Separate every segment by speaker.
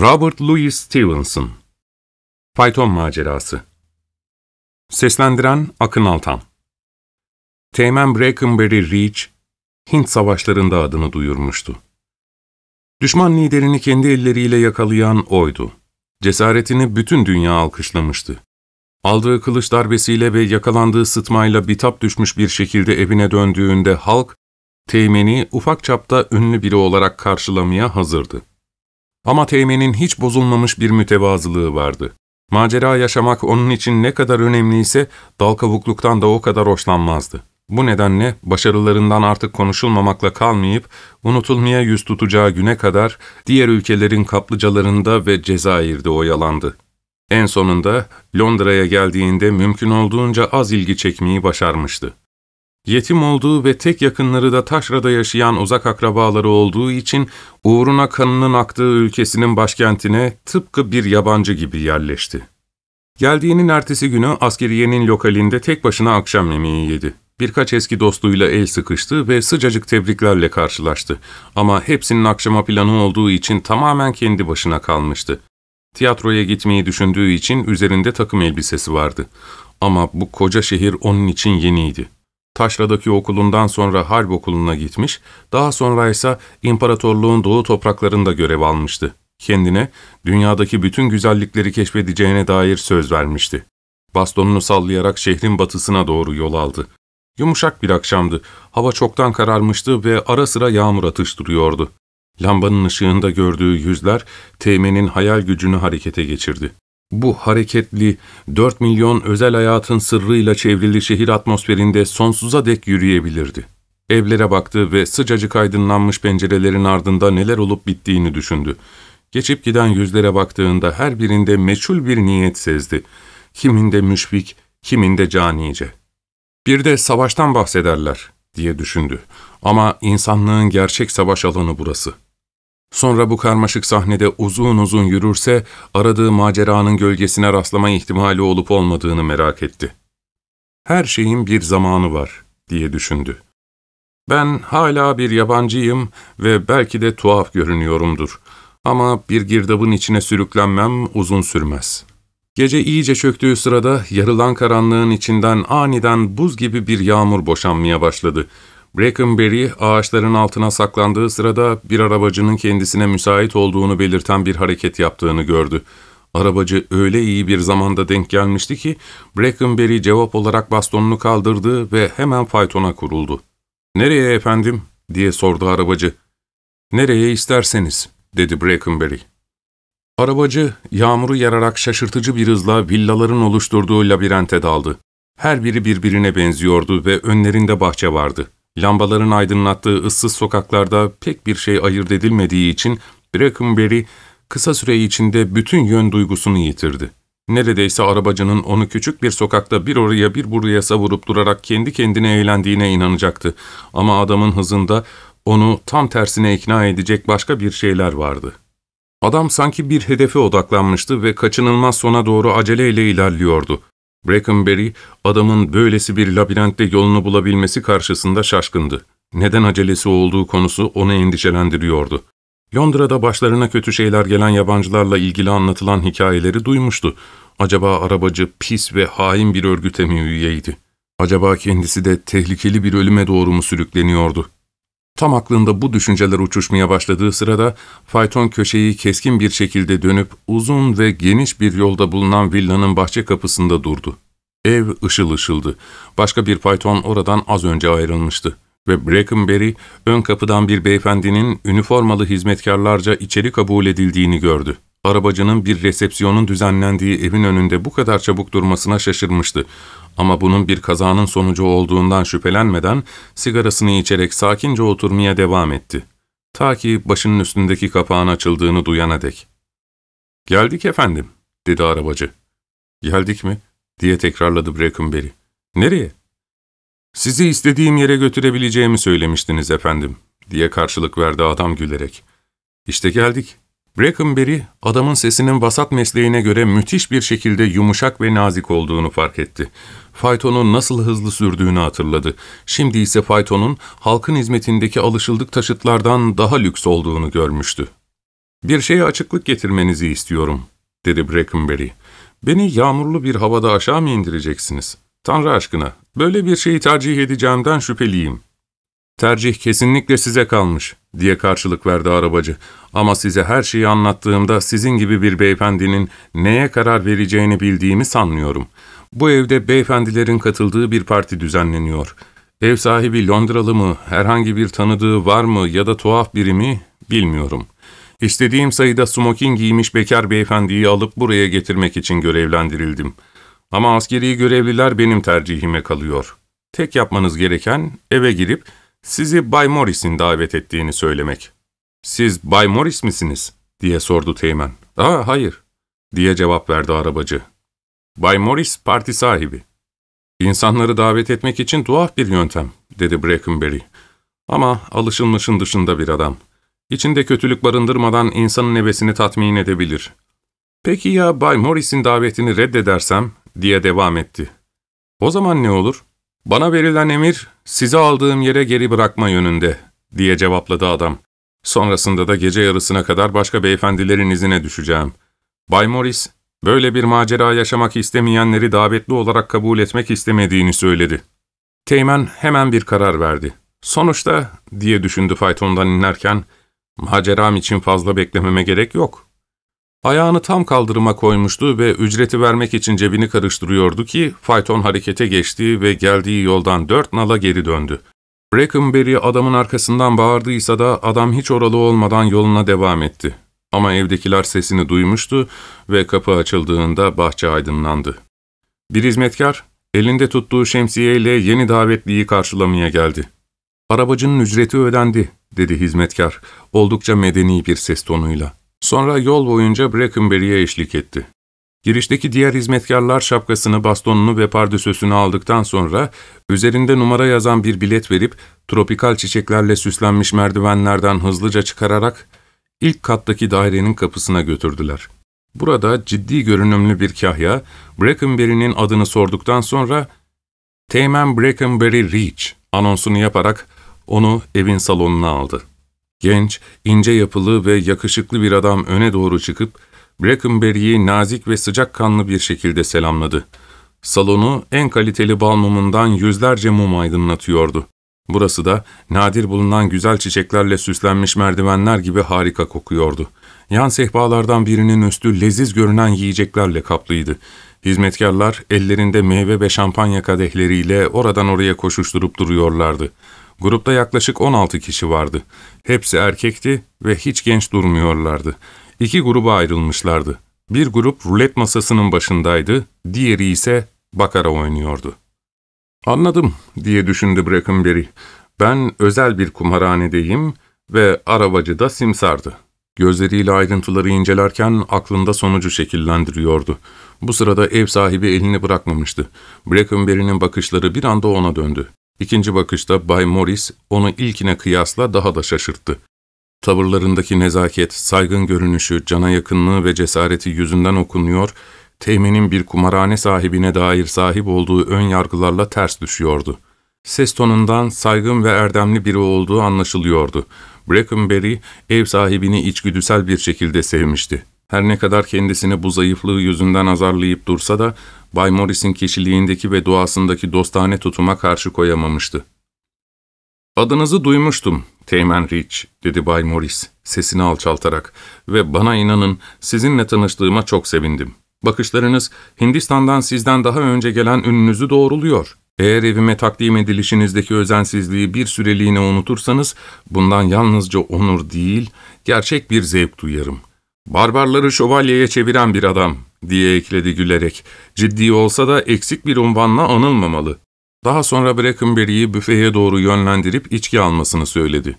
Speaker 1: Robert Louis Stevenson Fayton Macerası Seslendiren Akın Altan Teğmen Brackenbury Reach, Hint savaşlarında adını duyurmuştu. Düşman liderini kendi elleriyle yakalayan oydu. Cesaretini bütün dünya alkışlamıştı. Aldığı kılıç darbesiyle ve yakalandığı sıtmayla bitap düşmüş bir şekilde evine döndüğünde halk, Teğmen'i ufak çapta ünlü biri olarak karşılamaya hazırdı. Ama Teğmen'in hiç bozulmamış bir mütevazılığı vardı. Macera yaşamak onun için ne kadar önemliyse dal kavukluktan da o kadar hoşlanmazdı. Bu nedenle başarılarından artık konuşulmamakla kalmayıp unutulmaya yüz tutacağı güne kadar diğer ülkelerin kaplıcalarında ve Cezayir'de oyalandı. En sonunda Londra'ya geldiğinde mümkün olduğunca az ilgi çekmeyi başarmıştı. Yetim olduğu ve tek yakınları da taşrada yaşayan uzak akrabaları olduğu için uğruna kanının aktığı ülkesinin başkentine tıpkı bir yabancı gibi yerleşti. Geldiğinin ertesi günü askeriyenin lokalinde tek başına akşam yemeği yedi. Birkaç eski dostuyla el sıkıştı ve sıcacık tebriklerle karşılaştı. Ama hepsinin akşama planı olduğu için tamamen kendi başına kalmıştı. Tiyatroya gitmeyi düşündüğü için üzerinde takım elbisesi vardı. Ama bu koca şehir onun için yeniydi. Taşra'daki okulundan sonra Harp Okulu'na gitmiş, daha sonra ise imparatorluğun doğu topraklarında görev almıştı. Kendine dünyadaki bütün güzellikleri keşfedeceğine dair söz vermişti. Bastonunu sallayarak şehrin batısına doğru yol aldı. Yumuşak bir akşamdı. Hava çoktan kararmıştı ve ara sıra yağmur atıştırıyordu. Lambanın ışığında gördüğü yüzler Teğmen'in hayal gücünü harekete geçirdi. Bu hareketli, 4 milyon özel hayatın sırrıyla çevrili şehir atmosferinde sonsuza dek yürüyebilirdi. Evlere baktı ve sıcacık aydınlanmış pencerelerin ardında neler olup bittiğini düşündü. Geçip giden yüzlere baktığında her birinde meçhul bir niyet sezdi. Kiminde müşfik, kiminde canice. Bir de savaştan bahsederler diye düşündü. Ama insanlığın gerçek savaş alanı burası. Sonra bu karmaşık sahnede uzun uzun yürürse aradığı maceranın gölgesine rastlama ihtimali olup olmadığını merak etti. Her şeyin bir zamanı var diye düşündü. Ben hala bir yabancıyım ve belki de tuhaf görünüyorumdur. Ama bir girdabın içine sürüklenmem uzun sürmez. Gece iyice çöktüğü sırada yarılan karanlığın içinden aniden buz gibi bir yağmur boşanmaya başladı. Brackenberry ağaçların altına saklandığı sırada bir arabacının kendisine müsait olduğunu belirten bir hareket yaptığını gördü. Arabacı öyle iyi bir zamanda denk gelmişti ki Brackenberry cevap olarak bastonunu kaldırdı ve hemen faytona kuruldu. ''Nereye efendim?'' diye sordu arabacı. ''Nereye isterseniz.'' dedi Brackenberry. Arabacı, yağmuru yararak şaşırtıcı bir hızla villaların oluşturduğu labirente daldı. Her biri birbirine benziyordu ve önlerinde bahçe vardı. Lambaların aydınlattığı ıssız sokaklarda pek bir şey ayırt edilmediği için Brackenberry kısa süre içinde bütün yön duygusunu yitirdi. Neredeyse arabacının onu küçük bir sokakta bir oraya bir buraya savurup durarak kendi kendine eğlendiğine inanacaktı. Ama adamın hızında onu tam tersine ikna edecek başka bir şeyler vardı. Adam sanki bir hedefe odaklanmıştı ve kaçınılmaz sona doğru aceleyle ilerliyordu. Brackenberry, adamın böylesi bir labirentte yolunu bulabilmesi karşısında şaşkındı. Neden acelesi olduğu konusu onu endişelendiriyordu. Londra'da başlarına kötü şeyler gelen yabancılarla ilgili anlatılan hikayeleri duymuştu. Acaba arabacı pis ve hain bir örgüte mi üyeydi? Acaba kendisi de tehlikeli bir ölüme doğru mu sürükleniyordu? Tam aklında bu düşünceler uçuşmaya başladığı sırada fayton köşeyi keskin bir şekilde dönüp uzun ve geniş bir yolda bulunan villanın bahçe kapısında durdu. Ev ışıl ışıldı. Başka bir fayton oradan az önce ayrılmıştı ve Brackenberry ön kapıdan bir beyefendinin üniformalı hizmetkarlarca içeri kabul edildiğini gördü. Arabacının bir resepsiyonun düzenlendiği evin önünde bu kadar çabuk durmasına şaşırmıştı. Ama bunun bir kazanın sonucu olduğundan şüphelenmeden sigarasını içerek sakince oturmaya devam etti. Ta ki başının üstündeki kapağın açıldığını duyana dek. ''Geldik efendim.'' dedi arabacı. ''Geldik mi?'' diye tekrarladı Brackenberry. ''Nereye?'' ''Sizi istediğim yere götürebileceğimi söylemiştiniz efendim.'' diye karşılık verdi adam gülerek. ''İşte geldik.'' Brackenberry, adamın sesinin vasat mesleğine göre müthiş bir şekilde yumuşak ve nazik olduğunu fark etti. Faytonun nasıl hızlı sürdüğünü hatırladı. Şimdi ise faytonun halkın hizmetindeki alışıldık taşıtlardan daha lüks olduğunu görmüştü. ''Bir şeye açıklık getirmenizi istiyorum.'' dedi Brackenberry. ''Beni yağmurlu bir havada aşağı mı indireceksiniz? Tanrı aşkına, böyle bir şeyi tercih edeceğimden şüpheliyim.'' ''Tercih kesinlikle size kalmış.'' diye karşılık verdi arabacı. ''Ama size her şeyi anlattığımda sizin gibi bir beyefendinin neye karar vereceğini bildiğimi sanmıyorum. Bu evde beyefendilerin katıldığı bir parti düzenleniyor. Ev sahibi Londralı mı, herhangi bir tanıdığı var mı ya da tuhaf biri mi bilmiyorum. İstediğim sayıda smoking giymiş bekar beyefendiyi alıp buraya getirmek için görevlendirildim. Ama askeri görevliler benim tercihime kalıyor. Tek yapmanız gereken eve girip sizi Bay Morris'in davet ettiğini söylemek. ''Siz Bay Morris misiniz?'' diye sordu Teğmen. ''Aa, hayır.'' diye cevap verdi arabacı. ''Bay Morris parti sahibi.'' ''İnsanları davet etmek için tuhaf bir yöntem.'' dedi Brackenberry. ''Ama alışılmışın dışında bir adam. İçinde kötülük barındırmadan insanın nevesini tatmin edebilir.'' ''Peki ya Bay Morris'in davetini reddedersem?'' diye devam etti. ''O zaman ne olur?'' ''Bana verilen emir, sizi aldığım yere geri bırakma yönünde.'' diye cevapladı adam. ''Sonrasında da gece yarısına kadar başka beyefendilerin izine düşeceğim. Bay Morris, böyle bir macera yaşamak istemeyenleri davetli olarak kabul etmek istemediğini söyledi.'' Teğmen hemen bir karar verdi. ''Sonuçta'' diye düşündü faytondan inerken, ''maceram için fazla beklememe gerek yok.'' Ayağını tam kaldırıma koymuştu ve ücreti vermek için cebini karıştırıyordu ki fayton harekete geçti ve geldiği yoldan dört nala geri döndü. Brackenberry adamın arkasından bağırdıysa da adam hiç oralı olmadan yoluna devam etti. Ama evdekiler sesini duymuştu ve kapı açıldığında bahçe aydınlandı. Bir hizmetkar, elinde tuttuğu şemsiyeyle yeni davetliyi karşılamaya geldi. ''Arabacının ücreti ödendi.'' dedi hizmetkar, oldukça medeni bir ses tonuyla. Sonra yol boyunca Brackenberry'e eşlik etti. Girişteki diğer hizmetkarlar şapkasını, bastonunu ve pardösüsünü aldıktan sonra üzerinde numara yazan bir bilet verip tropikal çiçeklerle süslenmiş merdivenlerden hızlıca çıkararak ilk kattaki dairenin kapısına götürdüler. Burada ciddi görünümlü bir kahya, Brackenberry'nin adını sorduktan sonra ''Teğmen Brackenberry Reach'' anonsunu yaparak onu evin salonuna aldı. Genç, ince yapılı ve yakışıklı bir adam öne doğru çıkıp Brackenberry'i nazik ve sıcakkanlı bir şekilde selamladı. Salonu en kaliteli bal mumundan yüzlerce mum aydınlatıyordu. Burası da nadir bulunan güzel çiçeklerle süslenmiş merdivenler gibi harika kokuyordu. Yan sehpalardan birinin üstü leziz görünen yiyeceklerle kaplıydı. Hizmetkarlar ellerinde meyve ve şampanya kadehleriyle oradan oraya koşuşturup duruyorlardı. Grupta yaklaşık 16 kişi vardı. Hepsi erkekti ve hiç genç durmuyorlardı. İki gruba ayrılmışlardı. Bir grup rulet masasının başındaydı, diğeri ise bakara oynuyordu. ''Anladım.'' diye düşündü Brackenberry. ''Ben özel bir kumarhanedeyim ve arabacı da simsardı.'' Gözleriyle ayrıntıları incelerken aklında sonucu şekillendiriyordu. Bu sırada ev sahibi elini bırakmamıştı. Brackenberry'nin bakışları bir anda ona döndü. İkinci bakışta Bay Morris onu ilkine kıyasla daha da şaşırttı. Tavırlarındaki nezaket, saygın görünüşü, cana yakınlığı ve cesareti yüzünden okunuyor, Teğmen'in bir kumarhane sahibine dair sahip olduğu ön yargılarla ters düşüyordu. Ses tonundan saygın ve erdemli biri olduğu anlaşılıyordu. Brackenberry, ev sahibini içgüdüsel bir şekilde sevmişti. Her ne kadar kendisini bu zayıflığı yüzünden azarlayıp dursa da, Bay Morris'in kişiliğindeki ve doğasındaki dostane tutuma karşı koyamamıştı. ''Adınızı duymuştum, Teğmen Rich'' dedi Bay Morris, sesini alçaltarak ve bana inanın sizinle tanıştığıma çok sevindim. Bakışlarınız Hindistan'dan sizden daha önce gelen ününüzü doğruluyor. Eğer evime takdim edilişinizdeki özensizliği bir süreliğine unutursanız, bundan yalnızca onur değil, gerçek bir zevk duyarım. Barbarları şövalyeye çeviren bir adam, diye ekledi gülerek. Ciddi olsa da eksik bir unvanla anılmamalı. Daha sonra Brackenberry'i büfeye doğru yönlendirip içki almasını söyledi.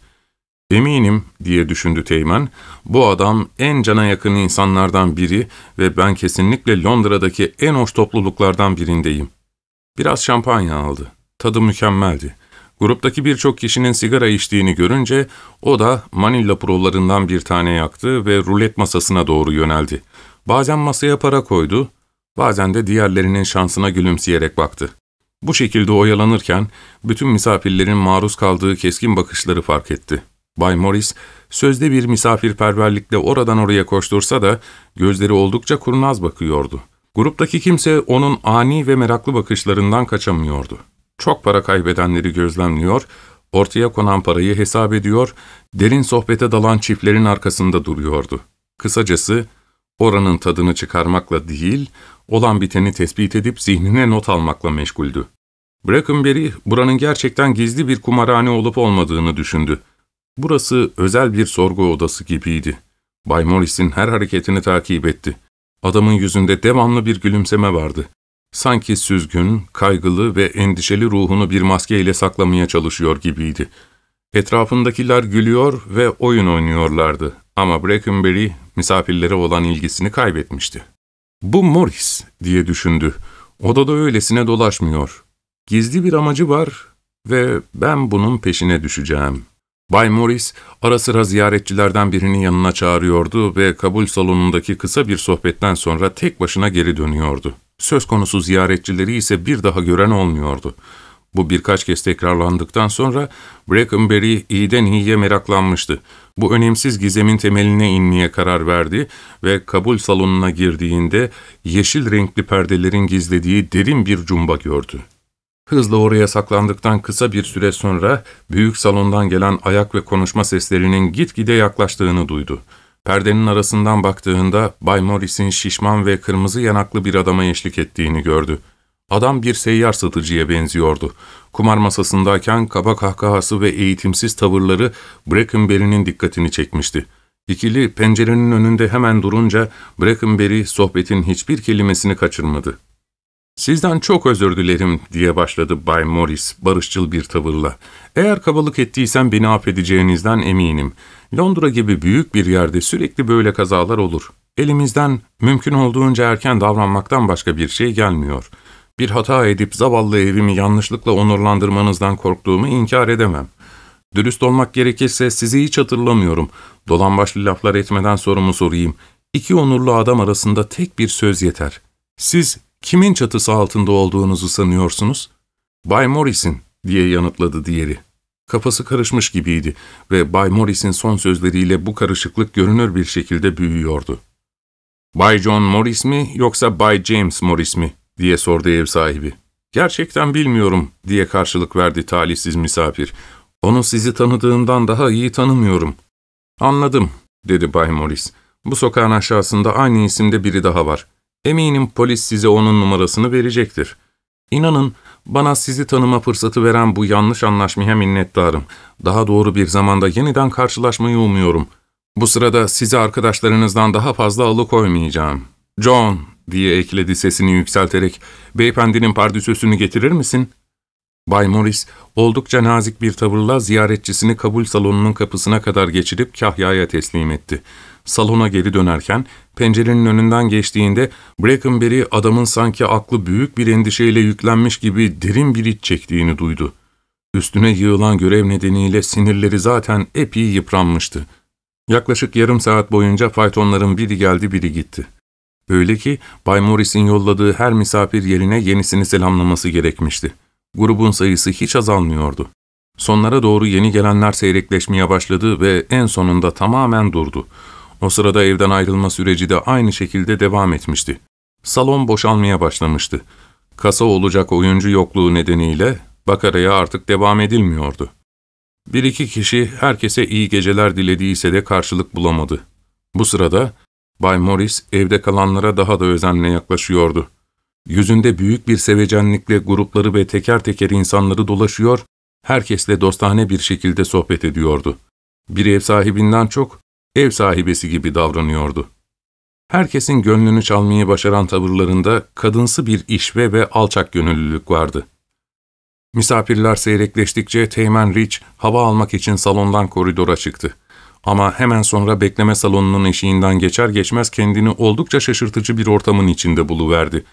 Speaker 1: Eminim, diye düşündü Teğmen, bu adam en cana yakın insanlardan biri ve ben kesinlikle Londra'daki en hoş topluluklardan birindeyim. Biraz şampanya aldı. Tadı mükemmeldi. Gruptaki birçok kişinin sigara içtiğini görünce o da Manila prolarından bir tane yaktı ve rulet masasına doğru yöneldi. Bazen masaya para koydu, bazen de diğerlerinin şansına gülümseyerek baktı. Bu şekilde oyalanırken bütün misafirlerin maruz kaldığı keskin bakışları fark etti. Bay Morris, sözde bir misafirperverlikle oradan oraya koştursa da gözleri oldukça kurnaz bakıyordu. Gruptaki kimse onun ani ve meraklı bakışlarından kaçamıyordu. Çok para kaybedenleri gözlemliyor, ortaya konan parayı hesap ediyor, derin sohbete dalan çiftlerin arkasında duruyordu. Kısacası oranın tadını çıkarmakla değil, olan biteni tespit edip zihnine not almakla meşguldü. Brackenberry, buranın gerçekten gizli bir kumarhane olup olmadığını düşündü. Burası özel bir sorgu odası gibiydi. Bay Morris'in her hareketini takip etti. Adamın yüzünde devamlı bir gülümseme vardı. Sanki süzgün, kaygılı ve endişeli ruhunu bir maskeyle saklamaya çalışıyor gibiydi. Etrafındakiler gülüyor ve oyun oynuyorlardı ama Brackenberry misafirlere olan ilgisini kaybetmişti. ''Bu Morris'' diye düşündü. Odada öylesine dolaşmıyor. Gizli bir amacı var ve ben bunun peşine düşeceğim. Bay Morris ara sıra ziyaretçilerden birini yanına çağırıyordu ve kabul salonundaki kısa bir sohbetten sonra tek başına geri dönüyordu. Söz konusu ziyaretçileri ise bir daha gören olmuyordu. Bu birkaç kez tekrarlandıktan sonra Brackenberry iyiden iyiye meraklanmıştı. Bu önemsiz gizemin temeline inmeye karar verdi ve kabul salonuna girdiğinde yeşil renkli perdelerin gizlediği derin bir cumba gördü. Hızla oraya saklandıktan kısa bir süre sonra büyük salondan gelen ayak ve konuşma seslerinin gitgide yaklaştığını duydu. Perdenin arasından baktığında Bay Morris'in şişman ve kırmızı yanaklı bir adama eşlik ettiğini gördü. Adam bir seyyar satıcıya benziyordu. Kumar masasındayken kaba kahkahası ve eğitimsiz tavırları Brackenberry'nin dikkatini çekmişti. İkili pencerenin önünde hemen durunca Brackenberry sohbetin hiçbir kelimesini kaçırmadı. ''Sizden çok özür dilerim.'' diye başladı Bay Morris barışçıl bir tavırla. ''Eğer kabalık ettiysem beni affedeceğinizden eminim. Londra gibi büyük bir yerde sürekli böyle kazalar olur. Elimizden mümkün olduğunca erken davranmaktan başka bir şey gelmiyor. Bir hata edip zavallı evimi yanlışlıkla onurlandırmanızdan korktuğumu inkar edemem. Dürüst olmak gerekirse sizi hiç hatırlamıyorum. Dolan başlı laflar etmeden sorumu sorayım. İki onurlu adam arasında tek bir söz yeter. Siz kimin çatısı altında olduğunuzu sanıyorsunuz? Bay Morris'in diye yanıtladı diğeri. Kafası karışmış gibiydi ve Bay Morris'in son sözleriyle bu karışıklık görünür bir şekilde büyüyordu. Bay John Morris mi yoksa Bay James Morris mi diye sordu ev sahibi. Gerçekten bilmiyorum diye karşılık verdi talihsiz misafir. Onu sizi tanıdığımdan daha iyi tanımıyorum. Anladım dedi Bay Morris. Bu sokağın aşağısında aynı isimde biri daha var. Eminim polis size onun numarasını verecektir. İnanın bana sizi tanıma fırsatı veren bu yanlış anlaşmaya minnettarım. Daha doğru bir zamanda yeniden karşılaşmayı umuyorum. Bu sırada sizi arkadaşlarınızdan daha fazla alıkoymayacağım. John diye ekledi sesini yükselterek, beyefendinin pardüsüsünü getirir misin? Bay Morris oldukça nazik bir tavırla ziyaretçisini kabul salonunun kapısına kadar geçirip Kahya'ya teslim etti. Salona geri dönerken pencerenin önünden geçtiğinde Brackenberry adamın sanki aklı büyük bir endişeyle yüklenmiş gibi derin bir iç çektiğini duydu. Üstüne yığılan görev nedeniyle sinirleri zaten epey yıpranmıştı. Yaklaşık yarım saat boyunca faytonların biri geldi biri gitti. Öyle ki Bay Morris'in yolladığı her misafir yerine yenisini selamlaması gerekmişti. Grubun sayısı hiç azalmıyordu. Sonlara doğru yeni gelenler seyrekleşmeye başladı ve en sonunda tamamen durdu. O sırada evden ayrılma süreci de aynı şekilde devam etmişti. Salon boşalmaya başlamıştı. Kasa olacak oyuncu yokluğu nedeniyle bakaraya artık devam edilmiyordu. Bir iki kişi herkese iyi geceler dilediyse de karşılık bulamadı. Bu sırada Bay Morris evde kalanlara daha da özenle yaklaşıyordu. Yüzünde büyük bir sevecenlikle grupları ve teker teker insanları dolaşıyor, herkesle dostane bir şekilde sohbet ediyordu. Bir ev sahibinden çok ev sahibesi gibi davranıyordu. Herkesin gönlünü çalmayı başaran tavırlarında kadınsı bir işve ve alçak gönüllülük vardı. Misafirler seyrekleştikçe Teğmen Rich hava almak için salondan koridora çıktı. Ama hemen sonra bekleme salonunun eşiğinden geçer geçmez kendini oldukça şaşırtıcı bir ortamın içinde buluverdi.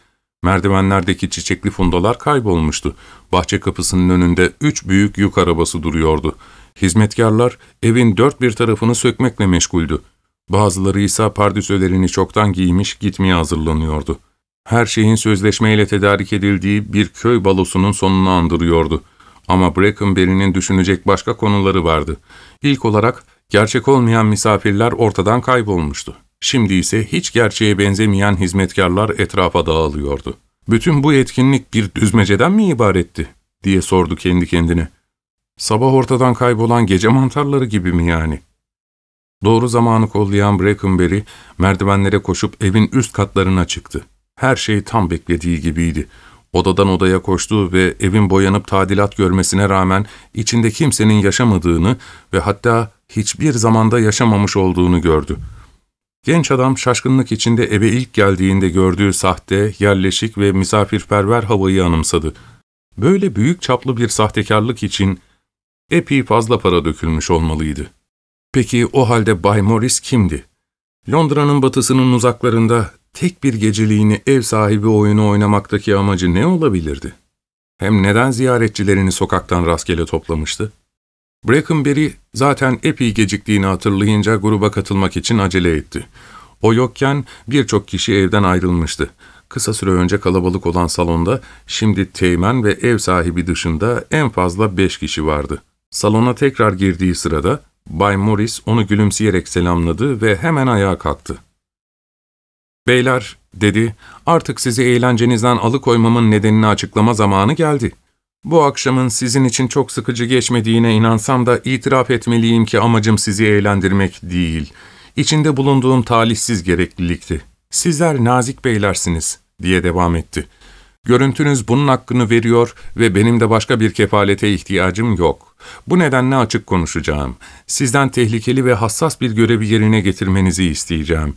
Speaker 1: Merdivenlerdeki çiçekli fundalar kaybolmuştu. Bahçe kapısının önünde üç büyük yük arabası duruyordu. Hizmetkarlar evin dört bir tarafını sökmekle meşguldü. Bazıları ise pardüsölerini çoktan giymiş gitmeye hazırlanıyordu. Her şeyin sözleşmeyle tedarik edildiği bir köy balosunun sonunu andırıyordu. Ama Brackenberry'nin düşünecek başka konuları vardı. İlk olarak Gerçek olmayan misafirler ortadan kaybolmuştu. Şimdi ise hiç gerçeğe benzemeyen hizmetkarlar etrafa dağılıyordu. Bütün bu etkinlik bir düzmeceden mi ibaretti? diye sordu kendi kendine. Sabah ortadan kaybolan gece mantarları gibi mi yani? Doğru zamanı kollayan Brackenberry merdivenlere koşup evin üst katlarına çıktı. Her şey tam beklediği gibiydi. Odadan odaya koştu ve evin boyanıp tadilat görmesine rağmen içinde kimsenin yaşamadığını ve hatta hiçbir zamanda yaşamamış olduğunu gördü. Genç adam şaşkınlık içinde eve ilk geldiğinde gördüğü sahte, yerleşik ve misafirperver havayı anımsadı. Böyle büyük çaplı bir sahtekarlık için epey fazla para dökülmüş olmalıydı. Peki o halde Bay Morris kimdi? Londra'nın batısının uzaklarında tek bir geceliğini ev sahibi oyunu oynamaktaki amacı ne olabilirdi? Hem neden ziyaretçilerini sokaktan rastgele toplamıştı? Brackenberry zaten epey geciktiğini hatırlayınca gruba katılmak için acele etti. O yokken birçok kişi evden ayrılmıştı. Kısa süre önce kalabalık olan salonda şimdi teğmen ve ev sahibi dışında en fazla beş kişi vardı. Salona tekrar girdiği sırada Bay Morris onu gülümseyerek selamladı ve hemen ayağa kalktı. ''Beyler'' dedi, ''artık sizi eğlencenizden alıkoymamın nedenini açıklama zamanı geldi. Bu akşamın sizin için çok sıkıcı geçmediğine inansam da itiraf etmeliyim ki amacım sizi eğlendirmek değil. İçinde bulunduğum talihsiz gereklilikti. Sizler nazik beylersiniz.'' diye devam etti. Görüntünüz bunun hakkını veriyor ve benim de başka bir kefalete ihtiyacım yok. Bu nedenle açık konuşacağım. Sizden tehlikeli ve hassas bir görevi yerine getirmenizi isteyeceğim.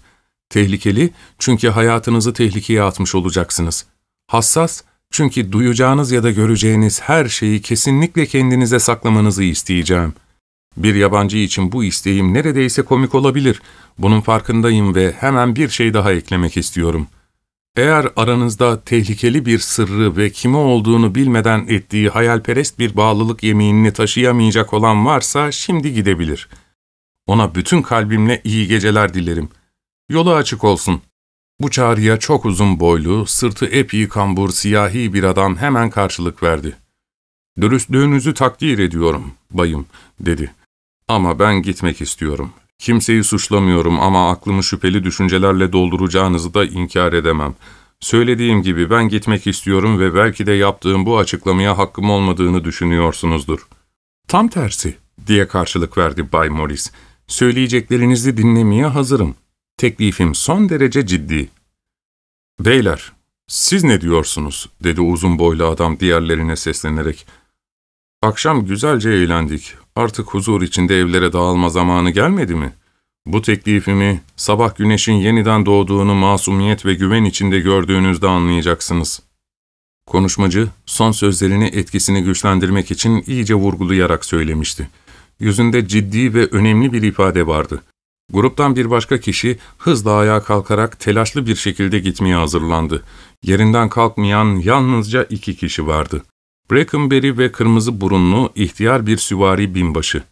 Speaker 1: Tehlikeli çünkü hayatınızı tehlikeye atmış olacaksınız. Hassas çünkü duyacağınız ya da göreceğiniz her şeyi kesinlikle kendinize saklamanızı isteyeceğim. Bir yabancı için bu isteğim neredeyse komik olabilir. Bunun farkındayım ve hemen bir şey daha eklemek istiyorum.'' Eğer aranızda tehlikeli bir sırrı ve kimi olduğunu bilmeden ettiği hayalperest bir bağlılık yeminini taşıyamayacak olan varsa şimdi gidebilir. Ona bütün kalbimle iyi geceler dilerim. Yolu açık olsun. Bu çağrıya çok uzun boylu, sırtı epey kambur, siyahi bir adam hemen karşılık verdi. ''Dürüstlüğünüzü takdir ediyorum, bayım.'' dedi. ''Ama ben gitmek istiyorum. Kimseyi suçlamıyorum ama aklımı şüpheli düşüncelerle dolduracağınızı da inkar edemem. Söylediğim gibi ben gitmek istiyorum ve belki de yaptığım bu açıklamaya hakkım olmadığını düşünüyorsunuzdur. Tam tersi, diye karşılık verdi Bay Morris. Söyleyeceklerinizi dinlemeye hazırım. Teklifim son derece ciddi. Beyler, siz ne diyorsunuz? dedi uzun boylu adam diğerlerine seslenerek. Akşam güzelce eğlendik. Artık huzur içinde evlere dağılma zamanı gelmedi mi? Bu teklifimi sabah güneşin yeniden doğduğunu masumiyet ve güven içinde gördüğünüzde anlayacaksınız. Konuşmacı son sözlerini etkisini güçlendirmek için iyice vurgulayarak söylemişti. Yüzünde ciddi ve önemli bir ifade vardı. Gruptan bir başka kişi hızla ayağa kalkarak telaşlı bir şekilde gitmeye hazırlandı. Yerinden kalkmayan yalnızca iki kişi vardı. Brackenberry ve kırmızı burunlu ihtiyar bir süvari binbaşı.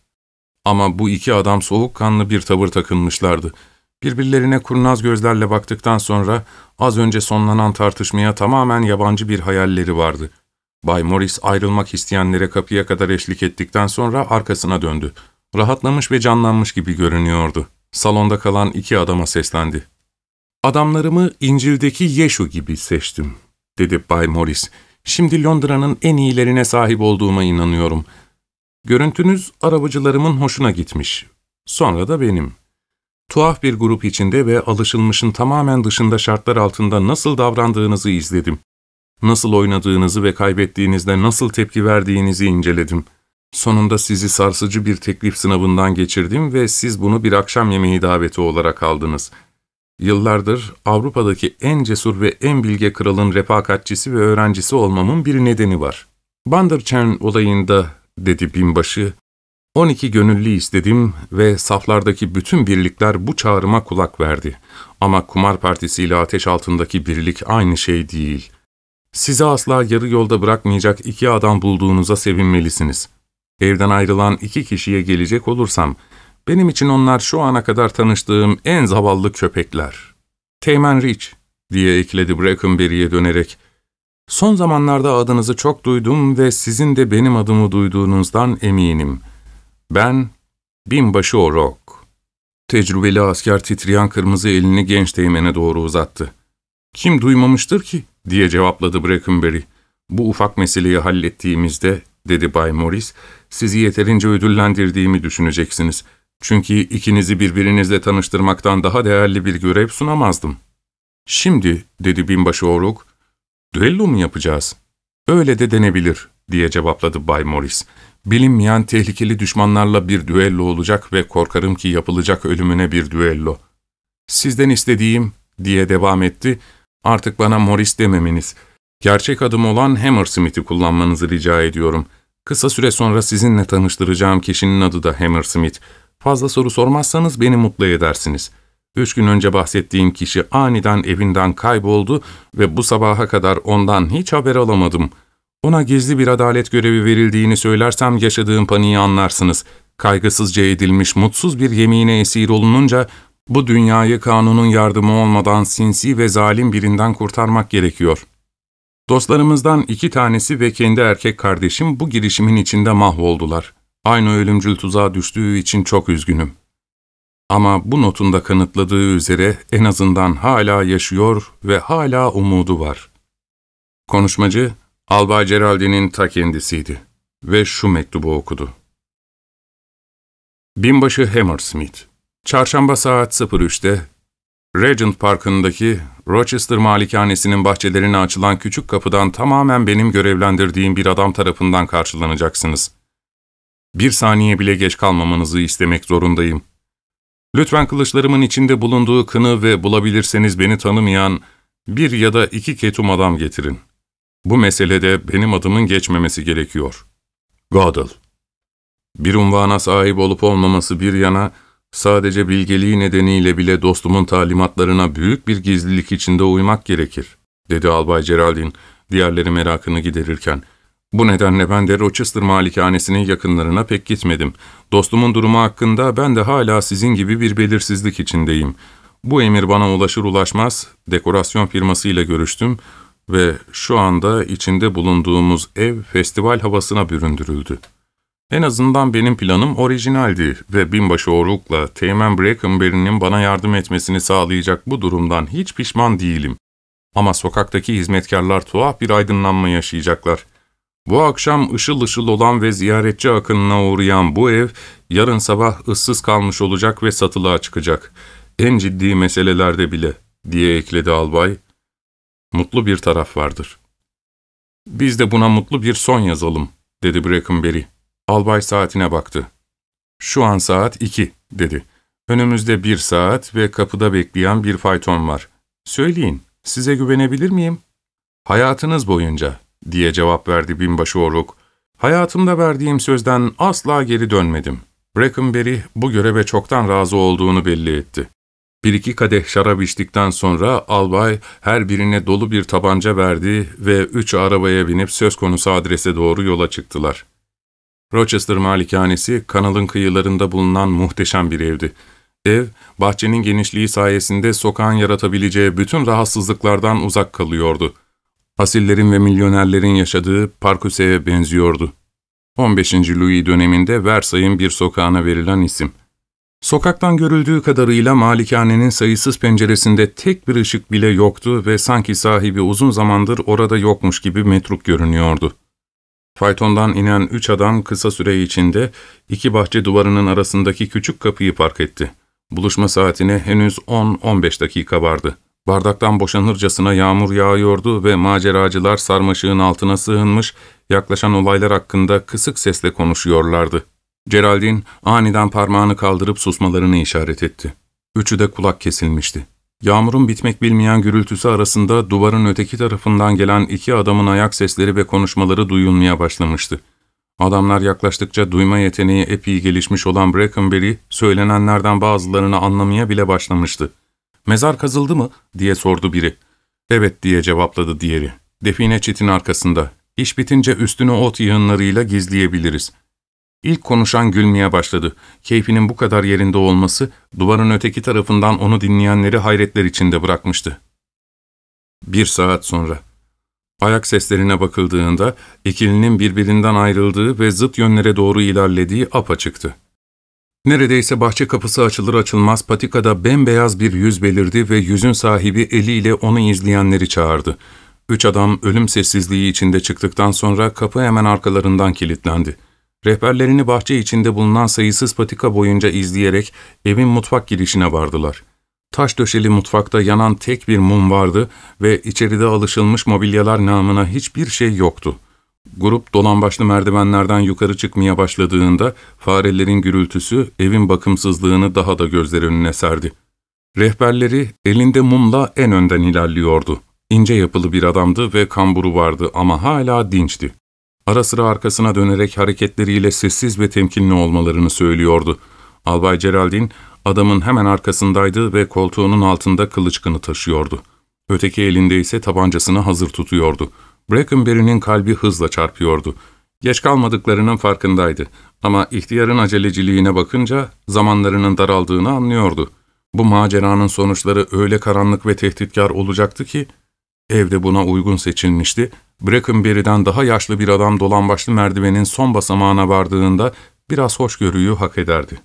Speaker 1: Ama bu iki adam soğukkanlı bir tavır takınmışlardı. Birbirlerine kurnaz gözlerle baktıktan sonra az önce sonlanan tartışmaya tamamen yabancı bir hayalleri vardı. Bay Morris ayrılmak isteyenlere kapıya kadar eşlik ettikten sonra arkasına döndü. Rahatlamış ve canlanmış gibi görünüyordu. Salonda kalan iki adama seslendi. ''Adamlarımı İncil'deki Yeşu gibi seçtim.'' dedi Bay Morris. Şimdi Londra'nın en iyilerine sahip olduğuma inanıyorum. Görüntünüz arabacılarımın hoşuna gitmiş. Sonra da benim. Tuhaf bir grup içinde ve alışılmışın tamamen dışında şartlar altında nasıl davrandığınızı izledim. Nasıl oynadığınızı ve kaybettiğinizde nasıl tepki verdiğinizi inceledim. Sonunda sizi sarsıcı bir teklif sınavından geçirdim ve siz bunu bir akşam yemeği daveti olarak aldınız.'' Yıllardır Avrupa'daki en cesur ve en bilge kralın refakatçisi ve öğrencisi olmamın bir nedeni var. Banderchen olayında, dedi binbaşı, 12 gönüllü istedim ve saflardaki bütün birlikler bu çağrıma kulak verdi. Ama kumar partisiyle ateş altındaki birlik aynı şey değil. Sizi asla yarı yolda bırakmayacak iki adam bulduğunuza sevinmelisiniz. Evden ayrılan iki kişiye gelecek olursam, benim için onlar şu ana kadar tanıştığım en zavallı köpekler. Teğmen Rich, diye ekledi Brackenberry'e dönerek. Son zamanlarda adınızı çok duydum ve sizin de benim adımı duyduğunuzdan eminim. Ben Binbaşı O'Rourke. Tecrübeli asker titreyen kırmızı elini genç teğmene doğru uzattı. ''Kim duymamıştır ki?'' diye cevapladı Brackenberry. ''Bu ufak meseleyi hallettiğimizde'' dedi Bay Morris, ''sizi yeterince ödüllendirdiğimi düşüneceksiniz. Çünkü ikinizi birbirinizle tanıştırmaktan daha değerli bir görev sunamazdım.'' ''Şimdi'' dedi binbaşı O'Rourke, ''düello mu yapacağız?'' ''Öyle de denebilir.'' diye cevapladı Bay Morris. Bilinmeyen tehlikeli düşmanlarla bir düello olacak ve korkarım ki yapılacak ölümüne bir düello. Sizden istediğim, diye devam etti, artık bana Morris dememeniz. Gerçek adım olan Hammersmith'i kullanmanızı rica ediyorum. Kısa süre sonra sizinle tanıştıracağım kişinin adı da Hammersmith. Fazla soru sormazsanız beni mutlu edersiniz. Üç gün önce bahsettiğim kişi aniden evinden kayboldu ve bu sabaha kadar ondan hiç haber alamadım.'' Ona gizli bir adalet görevi verildiğini söylersem yaşadığım paniği anlarsınız. Kaygısızca edilmiş mutsuz bir yemine esir olununca bu dünyayı kanunun yardımı olmadan sinsi ve zalim birinden kurtarmak gerekiyor. Dostlarımızdan iki tanesi ve kendi erkek kardeşim bu girişimin içinde mahvoldular. Aynı ölümcül tuzağa düştüğü için çok üzgünüm. Ama bu notunda kanıtladığı üzere en azından hala yaşıyor ve hala umudu var. Konuşmacı, Albay Geraldine'in ta kendisiydi ve şu mektubu okudu. Binbaşı Hammersmith, Çarşamba saat 03'te Regent Parkı'ndaki Rochester Malikanesi'nin bahçelerine açılan küçük kapıdan tamamen benim görevlendirdiğim bir adam tarafından karşılanacaksınız. Bir saniye bile geç kalmamanızı istemek zorundayım. Lütfen kılıçlarımın içinde bulunduğu kını ve bulabilirseniz beni tanımayan bir ya da iki ketum adam getirin. Bu meselede benim adımın geçmemesi gerekiyor. Godel. Bir unvana sahip olup olmaması bir yana, sadece bilgeliği nedeniyle bile dostumun talimatlarına büyük bir gizlilik içinde uymak gerekir, dedi Albay Geraldine, diğerleri merakını giderirken. Bu nedenle ben de Rochester malikanesinin yakınlarına pek gitmedim. Dostumun durumu hakkında ben de hala sizin gibi bir belirsizlik içindeyim. Bu emir bana ulaşır ulaşmaz, dekorasyon firmasıyla görüştüm, ve şu anda içinde bulunduğumuz ev festival havasına büründürüldü. En azından benim planım orijinaldi ve binbaşı Oruk'la Teğmen Brackenberry'nin bana yardım etmesini sağlayacak bu durumdan hiç pişman değilim. Ama sokaktaki hizmetkarlar tuhaf bir aydınlanma yaşayacaklar. Bu akşam ışıl ışıl olan ve ziyaretçi akınına uğrayan bu ev, yarın sabah ıssız kalmış olacak ve satılığa çıkacak. En ciddi meselelerde bile, diye ekledi albay, Mutlu bir taraf vardır. Biz de buna mutlu bir son yazalım, dedi Brackenberry. Albay saatine baktı. Şu an saat iki, dedi. Önümüzde bir saat ve kapıda bekleyen bir fayton var. Söyleyin, size güvenebilir miyim? Hayatınız boyunca, diye cevap verdi binbaşı Oruk. Hayatımda verdiğim sözden asla geri dönmedim. Brackenberry bu göreve çoktan razı olduğunu belli etti. Bir iki kadeh şarap içtikten sonra albay her birine dolu bir tabanca verdi ve üç arabaya binip söz konusu adrese doğru yola çıktılar. Rochester malikanesi kanalın kıyılarında bulunan muhteşem bir evdi. Ev, bahçenin genişliği sayesinde sokağın yaratabileceği bütün rahatsızlıklardan uzak kalıyordu. Asillerin ve milyonerlerin yaşadığı Parkuse'ye benziyordu. 15. Louis döneminde Versailles'in bir sokağına verilen isim. Sokaktan görüldüğü kadarıyla malikanenin sayısız penceresinde tek bir ışık bile yoktu ve sanki sahibi uzun zamandır orada yokmuş gibi metruk görünüyordu. Faytondan inen üç adam kısa süre içinde iki bahçe duvarının arasındaki küçük kapıyı park etti. Buluşma saatine henüz 10-15 dakika vardı. Bardaktan boşanırcasına yağmur yağıyordu ve maceracılar sarmaşığın altına sığınmış, yaklaşan olaylar hakkında kısık sesle konuşuyorlardı. Geraldine aniden parmağını kaldırıp susmalarını işaret etti. Üçü de kulak kesilmişti. Yağmurun bitmek bilmeyen gürültüsü arasında duvarın öteki tarafından gelen iki adamın ayak sesleri ve konuşmaları duyulmaya başlamıştı. Adamlar yaklaştıkça duyma yeteneği epey gelişmiş olan Brackenberry, söylenenlerden bazılarını anlamaya bile başlamıştı. ''Mezar kazıldı mı?'' diye sordu biri. ''Evet'' diye cevapladı diğeri. ''Define çitin arkasında. İş bitince üstünü ot yığınlarıyla gizleyebiliriz.'' İlk konuşan gülmeye başladı. Keyfinin bu kadar yerinde olması, duvarın öteki tarafından onu dinleyenleri hayretler içinde bırakmıştı. Bir saat sonra. Ayak seslerine bakıldığında, ikilinin birbirinden ayrıldığı ve zıt yönlere doğru ilerlediği apaçıktı. Neredeyse bahçe kapısı açılır açılmaz patikada bembeyaz bir yüz belirdi ve yüzün sahibi eliyle onu izleyenleri çağırdı. Üç adam ölüm sessizliği içinde çıktıktan sonra kapı hemen arkalarından kilitlendi. Rehberlerini bahçe içinde bulunan sayısız patika boyunca izleyerek evin mutfak girişine vardılar. Taş döşeli mutfakta yanan tek bir mum vardı ve içeride alışılmış mobilyalar namına hiçbir şey yoktu. Grup dolambaçlı merdivenlerden yukarı çıkmaya başladığında farelerin gürültüsü evin bakımsızlığını daha da gözler önüne serdi. Rehberleri elinde mumla en önden ilerliyordu. İnce yapılı bir adamdı ve kamburu vardı ama hala dinçti. Ara sıra arkasına dönerek hareketleriyle sessiz ve temkinli olmalarını söylüyordu. Albay Geraldine adamın hemen arkasındaydı ve koltuğunun altında kılıçkını taşıyordu. Öteki elinde ise tabancasını hazır tutuyordu. Brackenberry'nin kalbi hızla çarpıyordu. Geç kalmadıklarının farkındaydı ama ihtiyarın aceleciliğine bakınca zamanlarının daraldığını anlıyordu. Bu maceranın sonuçları öyle karanlık ve tehditkar olacaktı ki, evde buna uygun seçilmişti. Brackenberry'den daha yaşlı bir adam dolambaçlı merdivenin son basamağına vardığında biraz hoşgörüyü hak ederdi.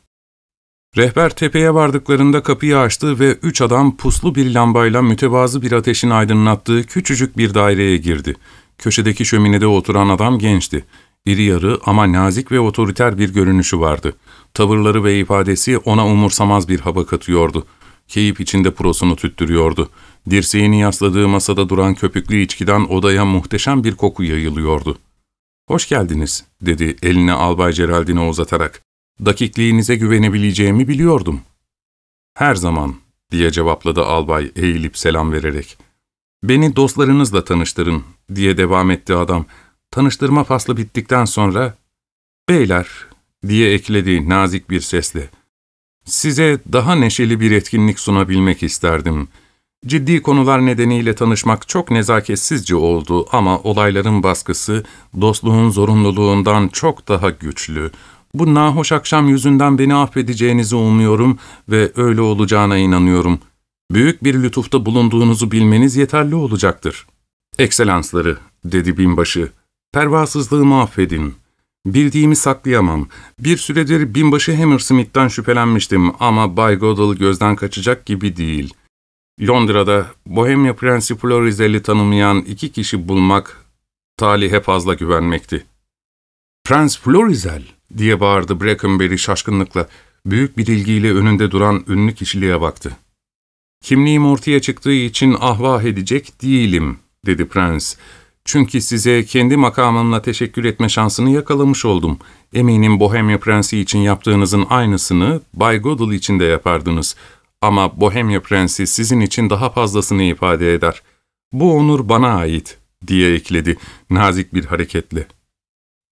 Speaker 1: Rehber tepeye vardıklarında kapıyı açtı ve üç adam puslu bir lambayla mütevazı bir ateşin aydınlattığı küçücük bir daireye girdi. Köşedeki şöminede oturan adam gençti. İri yarı ama nazik ve otoriter bir görünüşü vardı. Tavırları ve ifadesi ona umursamaz bir hava katıyordu. Keyif içinde prosunu tüttürüyordu. Dirseğini yasladığı masada duran köpüklü içkiden odaya muhteşem bir koku yayılıyordu. ''Hoş geldiniz.'' dedi elini Albay Geraldine uzatarak. Dakikliğinize güvenebileceğimi biliyordum. Her zaman, diye cevapladı albay eğilip selam vererek. Beni dostlarınızla tanıştırın, diye devam etti adam. Tanıştırma faslı bittikten sonra, beyler, diye ekledi nazik bir sesle. Size daha neşeli bir etkinlik sunabilmek isterdim. Ciddi konular nedeniyle tanışmak çok nezaketsizce oldu ama olayların baskısı dostluğun zorunluluğundan çok daha güçlü. Bu nahoş akşam yüzünden beni affedeceğinizi umuyorum ve öyle olacağına inanıyorum. Büyük bir lütufta bulunduğunuzu bilmeniz yeterli olacaktır. Ekselansları, dedi binbaşı, pervasızlığımı affedin. Bildiğimi saklayamam. Bir süredir binbaşı Hammersmith'ten şüphelenmiştim ama Bay Goddell gözden kaçacak gibi değil. Londra'da Bohemia Prensi Florizel'i tanımayan iki kişi bulmak talihe fazla güvenmekti. Prens Florizel diye bağırdı Brackenberry şaşkınlıkla. Büyük bir ilgiyle önünde duran ünlü kişiliğe baktı. Kimliğim ortaya çıktığı için ahvah edecek değilim, dedi prens. Çünkü size kendi makamımla teşekkür etme şansını yakalamış oldum. Eminim Bohemia Prensi için yaptığınızın aynısını Bay Goddell için de yapardınız. Ama Bohemia Prensi sizin için daha fazlasını ifade eder. Bu onur bana ait, diye ekledi nazik bir hareketle.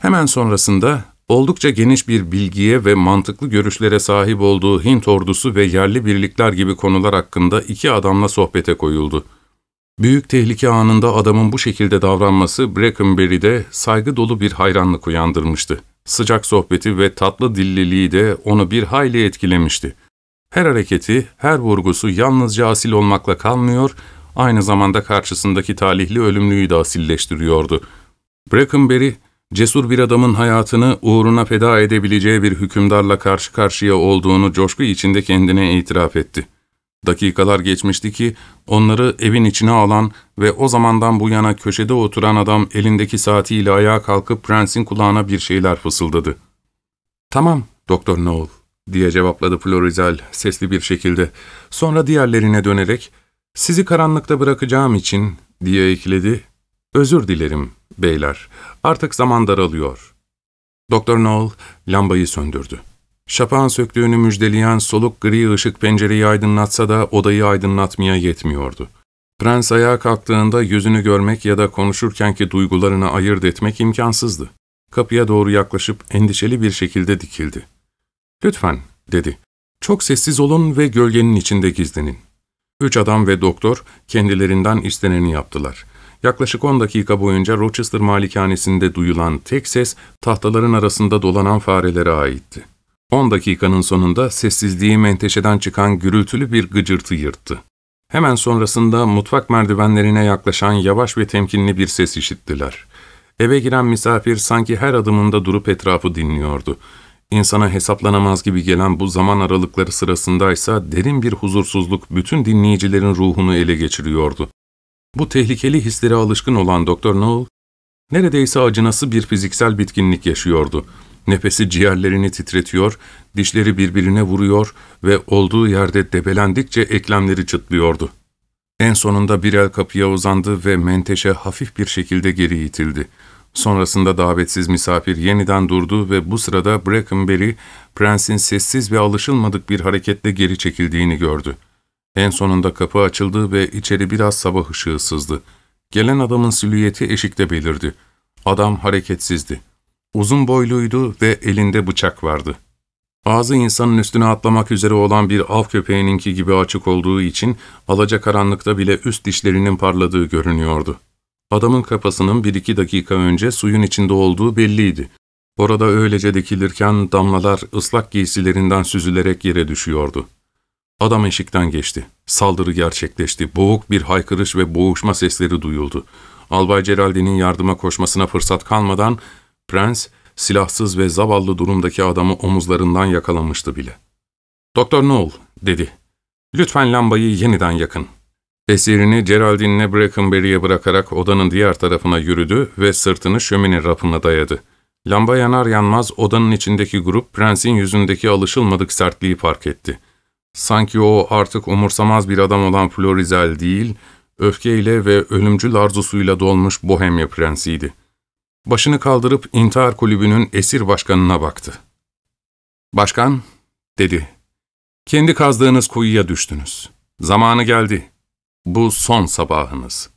Speaker 1: Hemen sonrasında oldukça geniş bir bilgiye ve mantıklı görüşlere sahip olduğu Hint ordusu ve yerli birlikler gibi konular hakkında iki adamla sohbete koyuldu. Büyük tehlike anında adamın bu şekilde davranması Brackenberry'de saygı dolu bir hayranlık uyandırmıştı. Sıcak sohbeti ve tatlı dilliliği de onu bir hayli etkilemişti. Her hareketi, her vurgusu yalnızca asil olmakla kalmıyor, aynı zamanda karşısındaki talihli ölümlüyü de asilleştiriyordu. Brackenberry, cesur bir adamın hayatını uğruna feda edebileceği bir hükümdarla karşı karşıya olduğunu coşku içinde kendine itiraf etti. Dakikalar geçmişti ki onları evin içine alan ve o zamandan bu yana köşede oturan adam elindeki saatiyle ayağa kalkıp prensin kulağına bir şeyler fısıldadı. ''Tamam, Doktor Noel.'' Diye cevapladı Florizel sesli bir şekilde. Sonra diğerlerine dönerek ''Sizi karanlıkta bırakacağım için'' diye ekledi. ''Özür dilerim beyler, artık zaman daralıyor.'' Doktor Noel lambayı söndürdü. Şapağın söktüğünü müjdeleyen soluk gri ışık pencereyi aydınlatsa da odayı aydınlatmaya yetmiyordu. Prens ayağa kalktığında yüzünü görmek ya da konuşurkenki duygularını ayırt etmek imkansızdı. Kapıya doğru yaklaşıp endişeli bir şekilde dikildi. ''Lütfen'' dedi. ''Çok sessiz olun ve gölgenin içinde gizlenin.'' Üç adam ve doktor kendilerinden isteneni yaptılar. Yaklaşık on dakika boyunca Rochester malikanesinde duyulan tek ses tahtaların arasında dolanan farelere aitti. On dakikanın sonunda sessizliği menteşeden çıkan gürültülü bir gıcırtı yırttı. Hemen sonrasında mutfak merdivenlerine yaklaşan yavaş ve temkinli bir ses işittiler. Eve giren misafir sanki her adımında durup etrafı dinliyordu. İnsana hesaplanamaz gibi gelen bu zaman aralıkları sırasındaysa derin bir huzursuzluk bütün dinleyicilerin ruhunu ele geçiriyordu. Bu tehlikeli hislere alışkın olan Doktor Noel, neredeyse acınası bir fiziksel bitkinlik yaşıyordu. Nefesi ciğerlerini titretiyor, dişleri birbirine vuruyor ve olduğu yerde debelendikçe eklemleri çıtlıyordu. En sonunda bir el kapıya uzandı ve menteşe hafif bir şekilde geri itildi. Sonrasında davetsiz misafir yeniden durdu ve bu sırada Brackenberry, prensin sessiz ve alışılmadık bir hareketle geri çekildiğini gördü. En sonunda kapı açıldı ve içeri biraz sabah ışığı sızdı. Gelen adamın silüeti eşikte belirdi. Adam hareketsizdi. Uzun boyluydu ve elinde bıçak vardı. Ağzı insanın üstüne atlamak üzere olan bir av köpeğininki gibi açık olduğu için alacakaranlıkta bile üst dişlerinin parladığı görünüyordu. Adamın kafasının bir iki dakika önce suyun içinde olduğu belliydi. Orada öylece dikilirken damlalar ıslak giysilerinden süzülerek yere düşüyordu. Adam eşikten geçti. Saldırı gerçekleşti. Boğuk bir haykırış ve boğuşma sesleri duyuldu. Albay Geraldine'in yardıma koşmasına fırsat kalmadan prens silahsız ve zavallı durumdaki adamı omuzlarından yakalamıştı bile. ''Doktor Noel'' dedi. ''Lütfen lambayı yeniden yakın.'' Esirini Geraldine'le Brackenberry'e bırakarak odanın diğer tarafına yürüdü ve sırtını şömine rafına dayadı. Lamba yanar yanmaz odanın içindeki grup prensin yüzündeki alışılmadık sertliği fark etti. Sanki o artık umursamaz bir adam olan Florizel değil, öfkeyle ve ölümcül arzusuyla dolmuş Bohemya prensiydi. Başını kaldırıp intihar kulübünün esir başkanına baktı. ''Başkan'' dedi. ''Kendi kazdığınız kuyuya düştünüz. Zamanı geldi. Bu son sabahınız.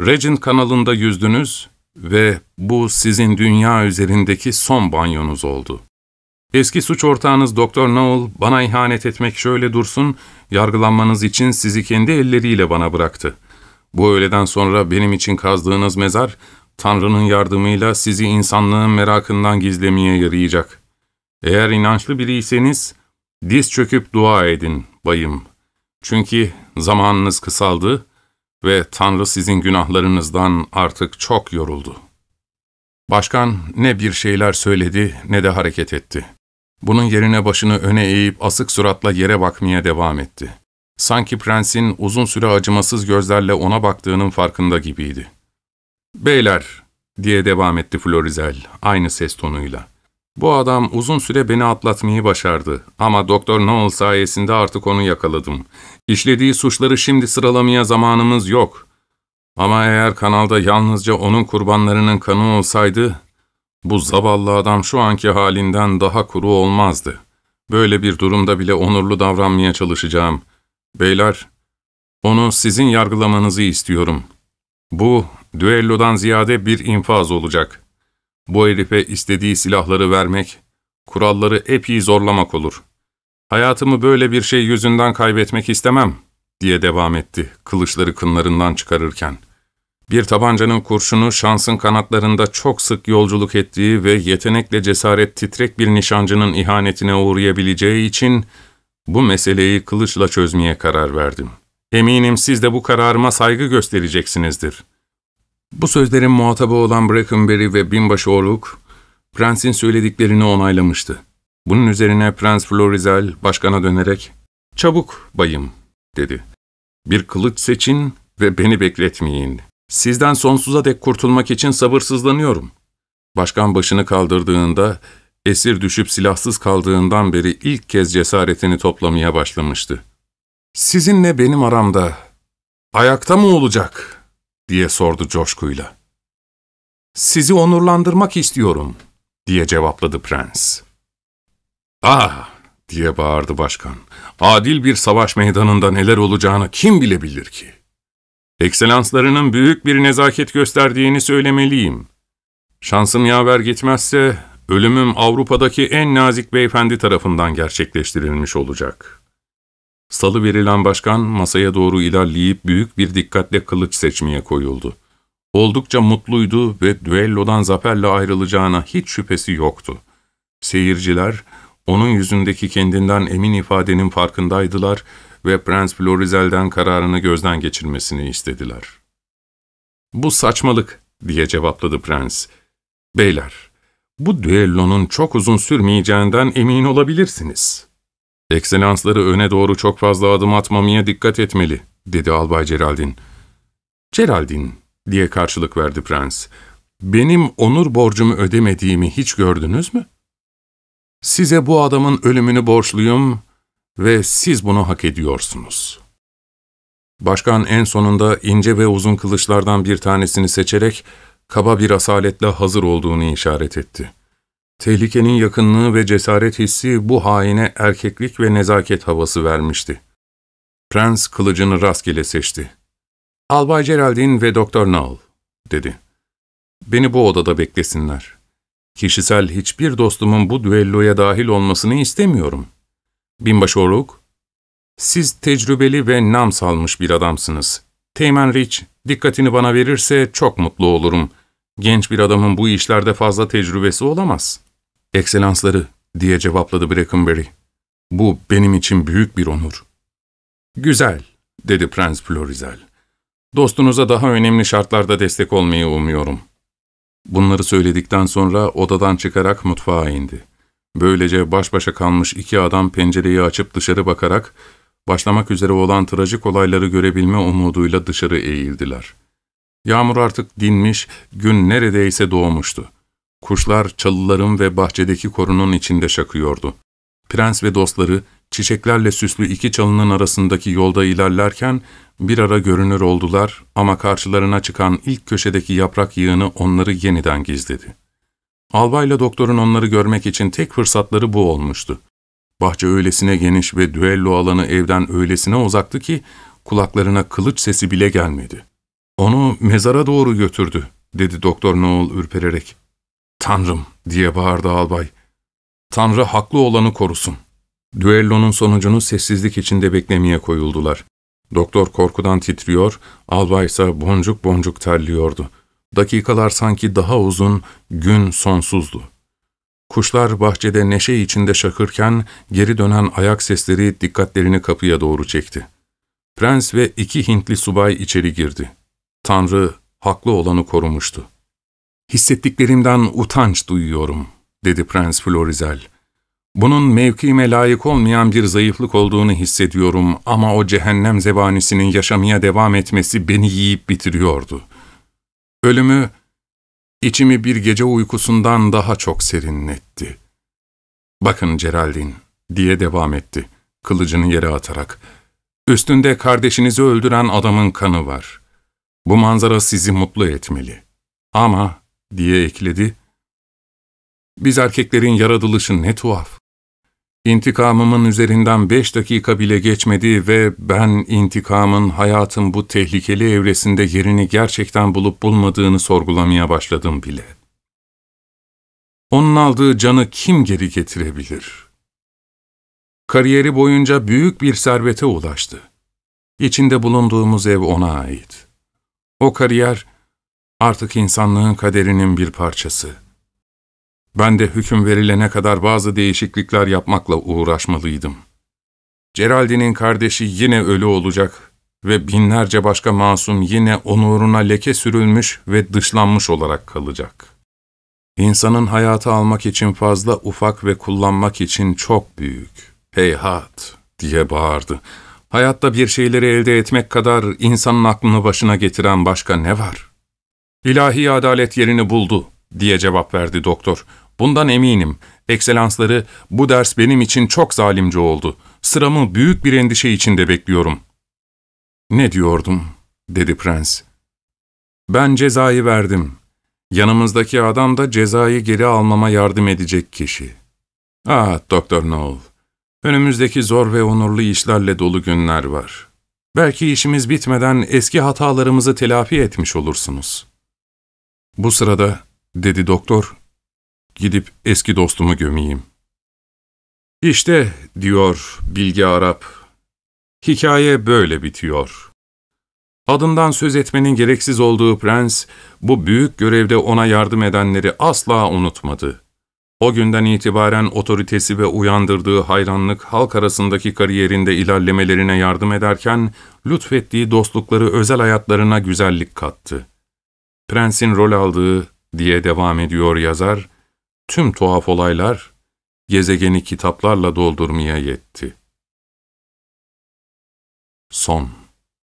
Speaker 1: Regent kanalında yüzdünüz ve bu sizin dünya üzerindeki son banyonuz oldu. Eski suç ortağınız Doktor Noel bana ihanet etmek şöyle dursun, yargılanmanız için sizi kendi elleriyle bana bıraktı. Bu öğleden sonra benim için kazdığınız mezar, Tanrı'nın yardımıyla sizi insanlığın merakından gizlemeye yarayacak. Eğer inançlı biriyseniz, diz çöküp dua edin bayım. Çünkü zamanınız kısaldı ve Tanrı sizin günahlarınızdan artık çok yoruldu. Başkan ne bir şeyler söyledi ne de hareket etti. Bunun yerine başını öne eğip asık suratla yere bakmaya devam etti. Sanki prensin uzun süre acımasız gözlerle ona baktığının farkında gibiydi. ''Beyler'' diye devam etti Florizel aynı ses tonuyla. ''Bu adam uzun süre beni atlatmayı başardı ama Doktor Noel sayesinde artık onu yakaladım. İşlediği suçları şimdi sıralamaya zamanımız yok. Ama eğer kanalda yalnızca onun kurbanlarının kanı olsaydı, bu zavallı adam şu anki halinden daha kuru olmazdı. Böyle bir durumda bile onurlu davranmaya çalışacağım. Beyler, onu sizin yargılamanızı istiyorum. Bu, düellodan ziyade bir infaz olacak. Bu herife istediği silahları vermek, kuralları epey zorlamak olur. Hayatımı böyle bir şey yüzünden kaybetmek istemem, diye devam etti, kılıçları kınlarından çıkarırken. Bir tabancanın kurşunu şansın kanatlarında çok sık yolculuk ettiği ve yetenekle cesaret titrek bir nişancının ihanetine uğrayabileceği için bu meseleyi kılıçla çözmeye karar verdim. Eminim siz de bu kararıma saygı göstereceksinizdir. Bu sözlerin muhatabı olan Brackenberry ve binbaşı Orluk, prensin söylediklerini onaylamıştı. Bunun üzerine Prens Florizel başkana dönerek, ''Çabuk bayım'' dedi. ''Bir kılıç seçin ve beni bekletmeyin. Sizden sonsuza dek kurtulmak için sabırsızlanıyorum.'' Başkan başını kaldırdığında, esir düşüp silahsız kaldığından beri ilk kez cesaretini toplamaya başlamıştı. ''Sizinle benim aramda ayakta mı olacak?'' Diye sordu coşkuyla. ''Sizi onurlandırmak istiyorum.'' diye cevapladı prens. ''Ah!'' diye bağırdı başkan. ''Adil bir savaş meydanında neler olacağını kim bilebilir ki?'' Ekselanslarının büyük bir nezaket gösterdiğini söylemeliyim. Şansım yaver gitmezse, ölümüm Avrupa'daki en nazik beyefendi tarafından gerçekleştirilmiş olacak. Salı verilen başkan masaya doğru ilerleyip büyük bir dikkatle kılıç seçmeye koyuldu. Oldukça mutluydu ve düellodan zaferle ayrılacağına hiç şüphesi yoktu. Seyirciler, onun yüzündeki kendinden emin ifadenin farkındaydılar ve Prens Florizel'den kararını gözden geçirmesini istediler. ''Bu saçmalık.'' diye cevapladı prens. ''Beyler, bu düellonun çok uzun sürmeyeceğinden emin olabilirsiniz. Ekselansları öne doğru çok fazla adım atmamaya dikkat etmeli, dedi Albay Geraldine. Geraldine, diye karşılık verdi prens. Benim onur borcumu ödemediğimi hiç gördünüz mü? Size bu adamın ölümünü borçluyum ve siz bunu hak ediyorsunuz. Başkan en sonunda ince ve uzun kılıçlardan bir tanesini seçerek kaba bir asaletle hazır olduğunu işaret etti. Tehlikenin yakınlığı ve cesaret hissi bu haine erkeklik ve nezaket havası vermişti. Prens kılıcını rastgele seçti. Albay Geraldine ve Doktor Null, dedi. Beni bu odada beklesinler. Kişisel hiçbir dostumun bu düelloya dahil olmasını istemiyorum. Binbaşı Oruk, siz tecrübeli ve nam salmış bir adamsınız. Teğmen Rich, dikkatini bana verirse çok mutlu olurum. Genç bir adamın bu işlerde fazla tecrübesi olamaz. Ekselansları, diye cevapladı Brackenbury. Bu benim için büyük bir onur. Güzel, dedi Prens Florizel. Dostunuza daha önemli şartlarda destek olmayı umuyorum. Bunları söyledikten sonra odadan çıkarak mutfağa indi. Böylece baş başa kalmış iki adam pencereyi açıp dışarı bakarak, başlamak üzere olan trajik olayları görebilme umuduyla dışarı eğildiler. Yağmur artık dinmiş, gün neredeyse doğmuştu. Kuşlar çalıların ve bahçedeki korunun içinde şakıyordu. Prens ve dostları, çiçeklerle süslü iki çalının arasındaki yolda ilerlerken bir ara görünür oldular ama karşılarına çıkan ilk köşedeki yaprak yığını onları yeniden gizledi. Albayla doktorun onları görmek için tek fırsatları bu olmuştu. Bahçe öylesine geniş ve düello alanı evden öylesine uzaktı ki kulaklarına kılıç sesi bile gelmedi. ''Onu mezara doğru götürdü.'' dedi Doktor Noel ürpererek. ''Tanrım!'' diye bağırdı albay. ''Tanrı haklı olanı korusun.'' Düellonun sonucunu sessizlik içinde beklemeye koyuldular. Doktor korkudan titriyor, albay ise boncuk boncuk terliyordu. Dakikalar sanki daha uzun, gün sonsuzdu. Kuşlar bahçede neşe içinde şakırken geri dönen ayak sesleri dikkatlerini kapıya doğru çekti. Prens ve iki Hintli subay içeri girdi. Tanrı haklı olanı korumuştu. ''Hissettiklerimden utanç duyuyorum.'' dedi Prens Florizel. ''Bunun mevkime layık olmayan bir zayıflık olduğunu hissediyorum ama o cehennem zebanisinin yaşamaya devam etmesi beni yiyip bitiriyordu. Ölümü, içimi bir gece uykusundan daha çok serinletti. ''Bakın Geraldine'' diye devam etti, kılıcını yere atarak. ''Üstünde kardeşinizi öldüren adamın kanı var. Bu manzara sizi mutlu etmeli. Ama'' diye ekledi, ''Biz erkeklerin yaratılışı ne tuhaf. İntikamımın üzerinden beş dakika bile geçmedi ve ben intikamın hayatın bu tehlikeli evresinde yerini gerçekten bulup bulmadığını sorgulamaya başladım bile. Onun aldığı canı kim geri getirebilir? Kariyeri boyunca büyük bir servete ulaştı. İçinde bulunduğumuz ev ona ait. O kariyer artık insanlığın kaderinin bir parçası.'' Ben de hüküm verilene kadar bazı değişiklikler yapmakla uğraşmalıydım. Geraldine'in kardeşi yine ölü olacak ve binlerce başka masum yine onuruna leke sürülmüş ve dışlanmış olarak kalacak. İnsanın hayatı almak için fazla ufak ve kullanmak için çok büyük. Heyhat diye bağırdı. Hayatta bir şeyleri elde etmek kadar insanın aklını başına getiren başka ne var? İlahi adalet yerini buldu diye cevap verdi doktor. Bundan eminim. Ekselansları, bu ders benim için çok zalimce oldu. Sıramı büyük bir endişe içinde bekliyorum. Ne diyordum, dedi prens. Ben cezayı verdim. Yanımızdaki adam da cezayı geri almama yardım edecek kişi. Ah, Doktor Noel. Önümüzdeki zor ve onurlu işlerle dolu günler var. Belki işimiz bitmeden eski hatalarımızı telafi etmiş olursunuz. Bu sırada, dedi doktor, Gidip eski dostumu gömeyim. İşte, diyor Bilge Arap, hikaye böyle bitiyor. Adından söz etmenin gereksiz olduğu prens, bu büyük görevde ona yardım edenleri asla unutmadı. O günden itibaren otoritesi ve uyandırdığı hayranlık halk arasındaki kariyerinde ilerlemelerine yardım ederken, lütfettiği dostlukları özel hayatlarına güzellik kattı. Prensin rol aldığı, diye devam ediyor yazar, tüm tuhaf olaylar gezegeni kitaplarla doldurmaya yetti. Son